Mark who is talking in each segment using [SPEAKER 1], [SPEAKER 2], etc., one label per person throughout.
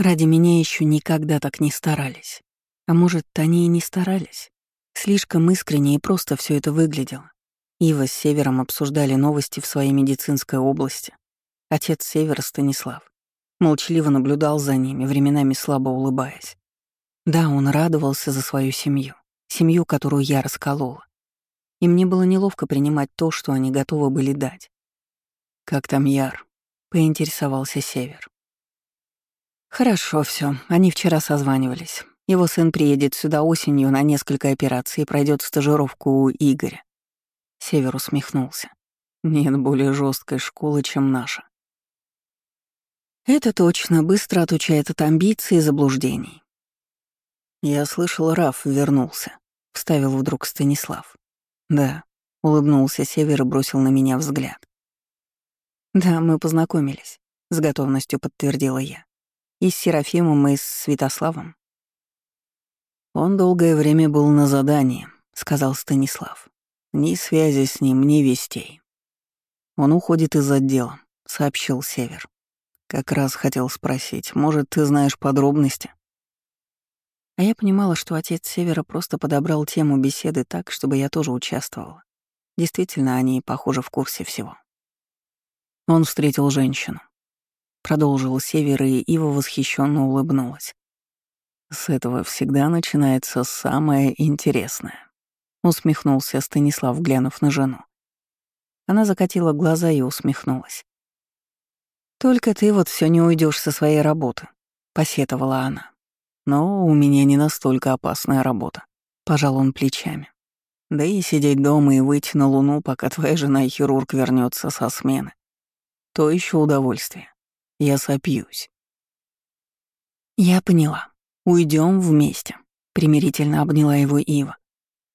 [SPEAKER 1] Ради меня еще никогда так не старались. А может, они и не старались. Слишком искренне и просто все это выглядело. Ива с Севером обсуждали новости в своей медицинской области. Отец Севера Станислав молчаливо наблюдал за ними, временами слабо улыбаясь. Да, он радовался за свою семью, семью, которую я расколола. И мне было неловко принимать то, что они готовы были дать. «Как там Яр?» — поинтересовался Север. Хорошо все. Они вчера созванивались. Его сын приедет сюда осенью на несколько операций и пройдет стажировку у Игоря. Север усмехнулся. Нет более жесткой школы, чем наша. Это точно быстро отучает от амбиций и заблуждений. Я слышал, Раф вернулся, вставил вдруг Станислав. Да, улыбнулся Север и бросил на меня взгляд. Да, мы познакомились, с готовностью подтвердила я. И с Серафимом, и с Святославом. «Он долгое время был на задании», — сказал Станислав. «Ни связи с ним, ни вестей». «Он уходит из отдела», — сообщил Север. «Как раз хотел спросить, может, ты знаешь подробности?» А я понимала, что отец Севера просто подобрал тему беседы так, чтобы я тоже участвовала. Действительно, они, похоже, в курсе всего. Он встретил женщину. Продолжил Север, и Ива восхищенно улыбнулась. С этого всегда начинается самое интересное. Усмехнулся Станислав, глянув на жену. Она закатила глаза и усмехнулась. «Только ты вот все не уйдешь со своей работы», — посетовала она. «Но у меня не настолько опасная работа», — пожал он плечами. «Да и сидеть дома и выйти на луну, пока твоя жена и хирург вернется со смены. То еще удовольствие. Я сопьюсь. Я поняла. Уйдем вместе. Примирительно обняла его Ива.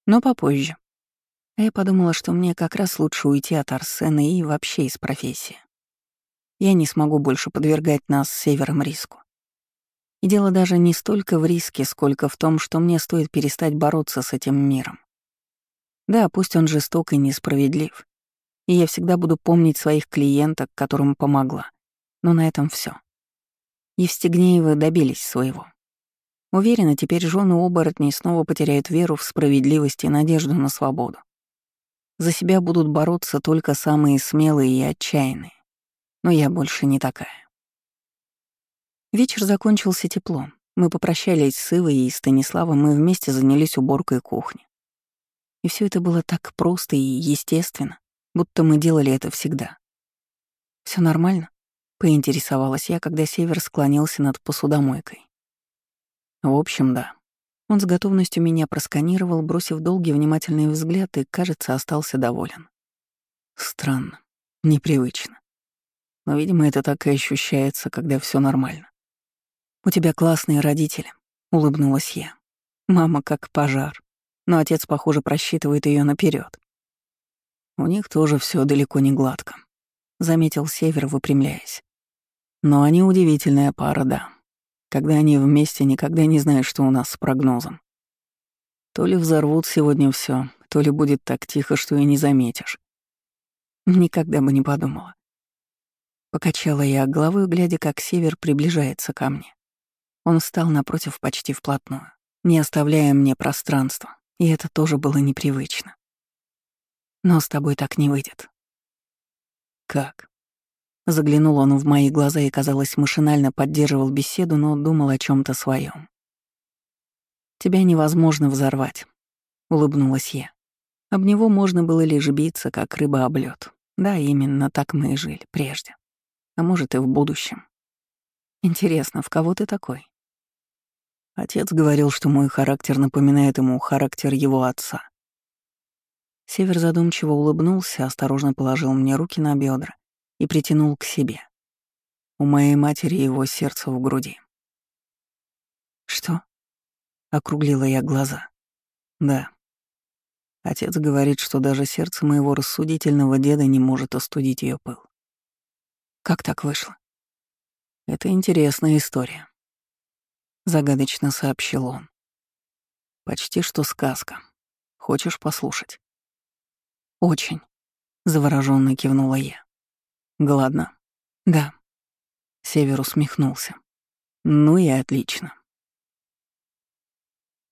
[SPEAKER 1] Но попозже. А я подумала, что мне как раз лучше уйти от Арсена и вообще из профессии. Я не смогу больше подвергать нас Севером риску. И дело даже не столько в риске, сколько в том, что мне стоит перестать бороться с этим миром. Да, пусть он жесток и несправедлив. И я всегда буду помнить своих клиенток, которым помогла. Но на этом все. Евстигнеевы добились своего. Уверена, теперь жены оборотней снова потеряют веру в справедливость и надежду на свободу. За себя будут бороться только самые смелые и отчаянные. Но я больше не такая. Вечер закончился тепло. Мы попрощались с Ивой и Станиславом и вместе занялись уборкой кухни. И все это было так просто и естественно, будто мы делали это всегда. Все нормально? Поинтересовалась я, когда Север склонился над посудомойкой. В общем, да. Он с готовностью меня просканировал, бросив долгий внимательный взгляд и, кажется, остался доволен. Странно, непривычно. Но, видимо, это так и ощущается, когда все нормально. «У тебя классные родители», — улыбнулась я. «Мама как пожар, но отец, похоже, просчитывает ее наперед. У них тоже все далеко не гладко», — заметил Север, выпрямляясь. Но они удивительная пара, да. Когда они вместе, никогда не знаешь, что у нас с прогнозом. То ли взорвут сегодня все, то ли будет так тихо, что и не заметишь. Никогда бы не подумала. Покачала я головой, глядя, как север приближается ко мне. Он встал напротив почти вплотную, не оставляя мне пространства, и это тоже было непривычно. Но с тобой так не выйдет. Как? Заглянул он в мои глаза и, казалось, машинально поддерживал беседу, но думал о чем то своем. «Тебя невозможно взорвать», — улыбнулась я. Об него можно было лишь биться, как рыба об лёд. Да, именно так мы и жили прежде. А может, и в будущем. Интересно, в кого ты такой? Отец говорил, что мой характер напоминает ему характер его отца. Север задумчиво улыбнулся, осторожно положил мне руки на бедра и притянул к себе. У моей матери его сердце в груди. «Что?» — округлила я глаза. «Да. Отец говорит, что даже сердце моего рассудительного деда не может остудить ее пыл. Как так вышло? Это интересная история. Загадочно сообщил он. Почти что сказка. Хочешь послушать? Очень. Завороженно кивнула я. Гладно. Да. Север усмехнулся. Ну и отлично.